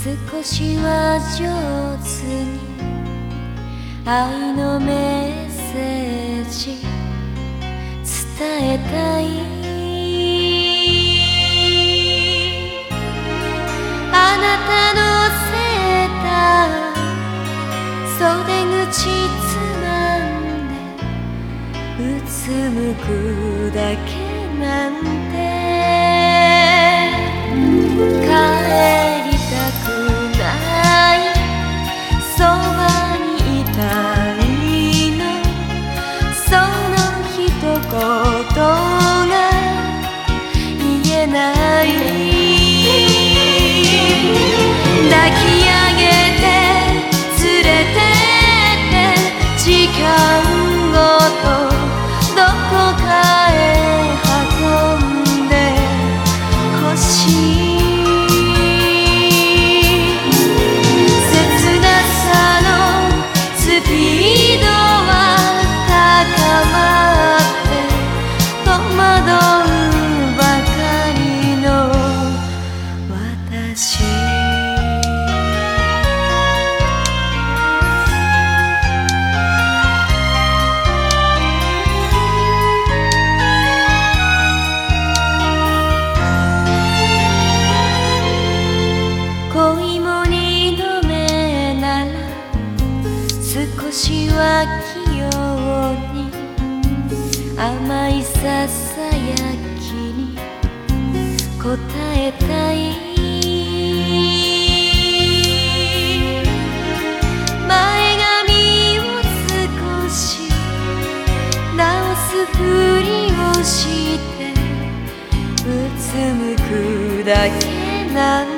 少しは上手に愛のメッセージ。伝えたいあなたのセーター袖口つまんでうつむくだけなんて。帰ことが言えない。抱きささやきに答えたい前髪を少し直すふりをしてうつむくだけなん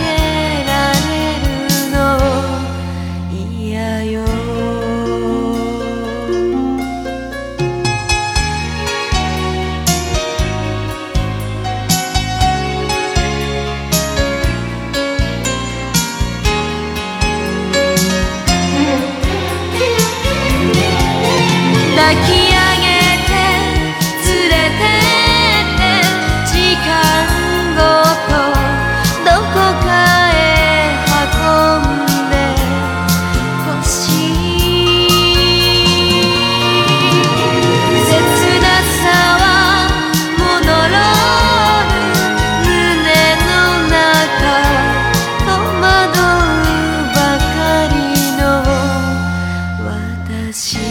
私